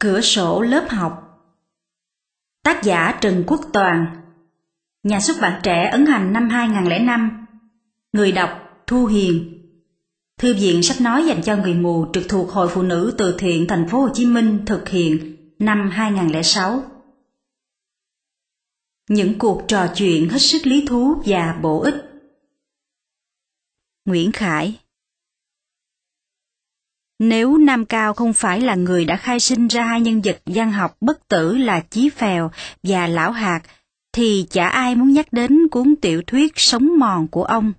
Cửa sổ lớp học. Tác giả Trần Quốc Toàn. Nhà xuất bản trẻ ấn hành năm 2005 Người đọc Thu Hiền. Thư viện sách nói dành cho người mù trực thuộc Hội Phụ nữ từ thiện thành phố Hồ Chí Minh thực hiện năm 2006 Những cuộc trò chuyện hết sức lý thú và bổ ích. Nguyễn Khải nếu Nam Cao không phải là người đã khai sinh ra hai nhân vật văn học bất tử là Chí Phèo và Lão Hạc thì chả ai muốn nhắc đến cuốn tiểu thuyết Sống mòn của ông.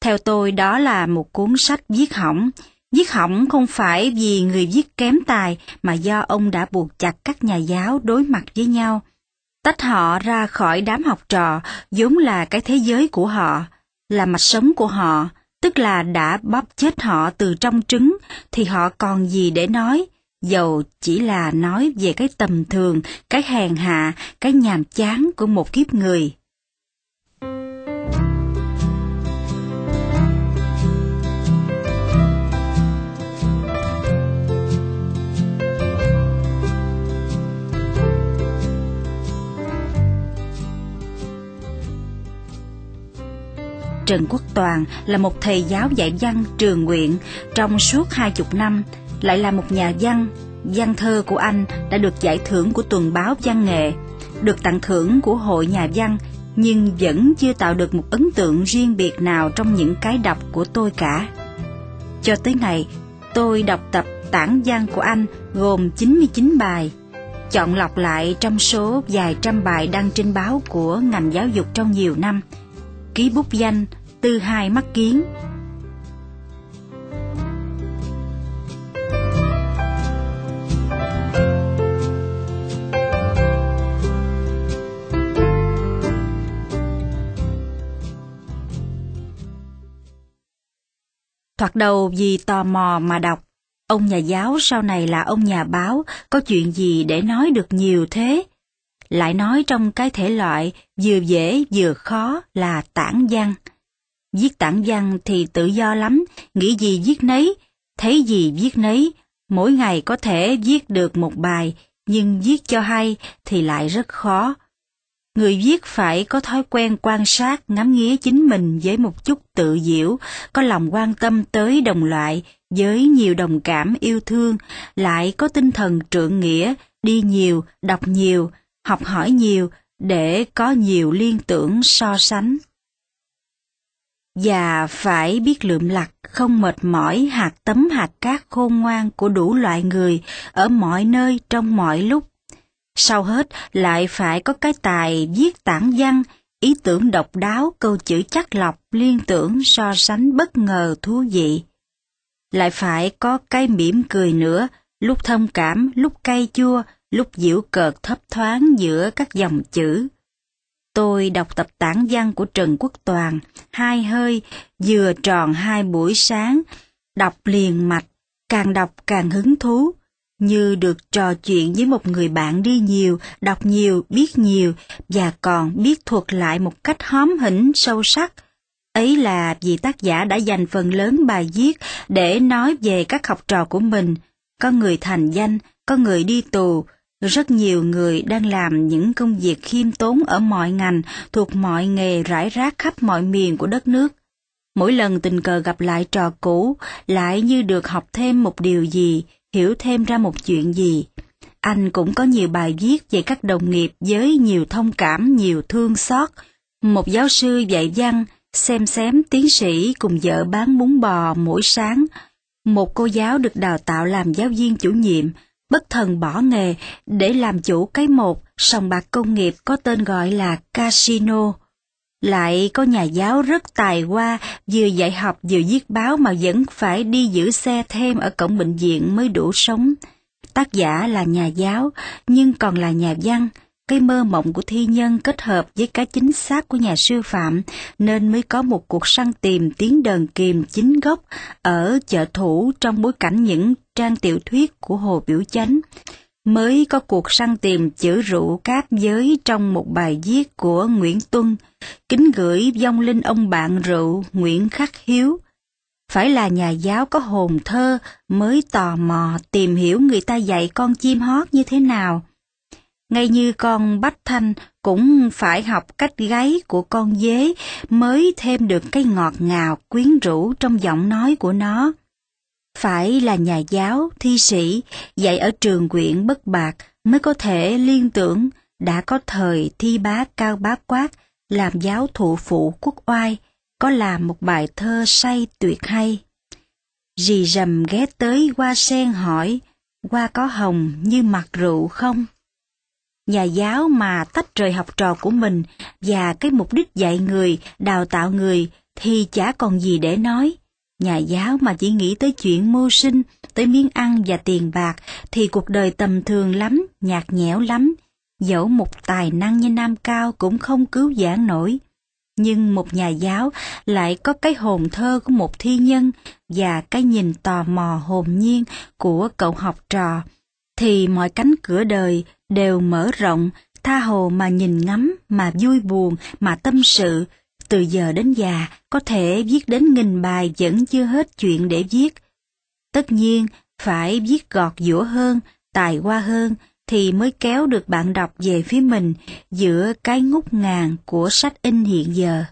Theo tôi đó là một cuốn sách viết hỏng. Viết hỏng không phải vì người viết kém tài mà do ông đã buộc chặt các nhà giáo đối mặt với nhau. Tách họ ra khỏi đám học trò, vốn là cái thế giới của họ, là mạch sống của họ, tức là đã bóp chết họ từ trong trứng, thì họ còn gì để nói, dầu chỉ là nói về cái tầm thường, cái hèn hạ, cái nhàm chán của một kiếp người. Trần Quốc Toàn là một thầy giáo dạy văn trường nguyện trong suốt hai chục năm, lại là một nhà văn. Văn thơ của anh đã được giải thưởng của tuần báo văn nghệ, được tặng thưởng của hội nhà văn, nhưng vẫn chưa tạo được một ấn tượng riêng biệt nào trong những cái đọc của tôi cả. Cho tới ngày, tôi đọc tập tản văn của anh gồm 99 bài, chọn lọc lại trong số vài trăm bài đăng trên báo của ngành giáo dục trong nhiều năm. Ký bút danh Tư hai mắt kiến Thoạt đầu vì tò mò mà đọc, ông nhà giáo sau này là ông nhà báo, có chuyện gì để nói được nhiều thế? Lại nói trong cái thể loại vừa dễ vừa khó là tản văn. Viết tản văn thì tự do lắm, nghĩ gì viết nấy, thấy gì viết nấy, mỗi ngày có thể viết được một bài, nhưng viết cho hay thì lại rất khó. Người viết phải có thói quen quan sát, ngắm nghía chính mình với một chút tự diễu, có lòng quan tâm tới đồng loại, với nhiều đồng cảm yêu thương, lại có tinh thần trượng nghĩa, đi nhiều, đọc nhiều, học hỏi nhiều, để có nhiều liên tưởng so sánh và phải biết lượm lặt không mệt mỏi hạt tấm hạt cát khôn ngoan của đủ loại người ở mọi nơi trong mọi lúc. Sau hết lại phải có cái tài viết tản văn, ý tưởng độc đáo, câu chữ chắc lọc, liên tưởng so sánh bất ngờ thú vị. Lại phải có cái mỉm cười nữa, lúc thông cảm, lúc cay chua, lúc diễu cợt thấp thoáng giữa các dòng chữ Tôi đọc tập tản văn của Trần Quốc Toàn, hai hơi, vừa tròn hai buổi sáng, đọc liền mạch, càng đọc càng hứng thú, như được trò chuyện với một người bạn đi nhiều, đọc nhiều, biết nhiều, và còn biết thuộc lại một cách hóm hỉnh sâu sắc. Ấy là vì tác giả đã dành phần lớn bài viết để nói về các học trò của mình, có người thành danh, có người đi tù, rất nhiều người đang làm những công việc khiêm tốn ở mọi ngành, thuộc mọi nghề rải rác khắp mọi miền của đất nước. Mỗi lần tình cờ gặp lại trò cũ, lại như được học thêm một điều gì, hiểu thêm ra một chuyện gì. Anh cũng có nhiều bài viết về các đồng nghiệp với nhiều thông cảm, nhiều thương xót. Một giáo sư dạy văn, xem xém tiến sĩ cùng vợ bán bún bò mỗi sáng. Một cô giáo được đào tạo làm giáo viên chủ nhiệm, bất thần bỏ nghề để làm chủ cái một sòng bạc công nghiệp có tên gọi là casino. Lại có nhà giáo rất tài hoa, vừa dạy học vừa viết báo mà vẫn phải đi giữ xe thêm ở cổng bệnh viện mới đủ sống. Tác giả là nhà giáo, nhưng còn là nhà văn, cái mơ mộng của thi nhân kết hợp với cái chính xác của nhà sư phạm nên mới có một cuộc săn tìm tiếng đờn kìm chính gốc ở chợ thủ trong bối cảnh những trang tiểu thuyết của Hồ Biểu Chánh. Mới có cuộc săn tìm chữ rượu cát giới trong một bài viết của Nguyễn Tuân, kính gửi vong linh ông bạn rượu Nguyễn Khắc Hiếu. phải là nhà giáo có hồn thơ mới tò mò tìm hiểu người ta dạy con chim hót như thế nào. Ngay như con Bách Thanh cũng phải học cách gáy của con dế mới thêm được cái ngọt ngào quyến rũ trong giọng nói của nó. Phải là nhà giáo, thi sĩ, dạy ở trường quyện bất bạc mới có thể liên tưởng đã có thời thi bá cao bá quát làm giáo thụ phụ quốc oai, có làm một bài thơ say tuyệt hay. Rì rầm ghé tới qua sen hỏi, qua có hồng như mặt rượu không? Nhà giáo mà tách rời học trò của mình và cái mục đích dạy người, đào tạo người thì chả còn gì để nói. Nhà giáo mà chỉ nghĩ tới chuyện mưu sinh, tới miếng ăn và tiền bạc thì cuộc đời tầm thường lắm, nhạt nhẽo lắm. Dẫu một tài năng như Nam Cao cũng không cứu giảng nổi. Nhưng một nhà giáo lại có cái hồn thơ của một thi nhân và cái nhìn tò mò hồn nhiên của cậu học trò, thì mọi cánh cửa đời đều mở rộng, tha hồ mà nhìn ngắm, mà vui buồn, mà tâm sự, từ giờ đến già có thể viết đến nghìn bài vẫn chưa hết chuyện để viết. Tất nhiên, phải viết gọt giũa hơn, tài hoa hơn, thì mới kéo được bạn đọc về phía mình giữa cái ngút ngàn của sách in hiện giờ.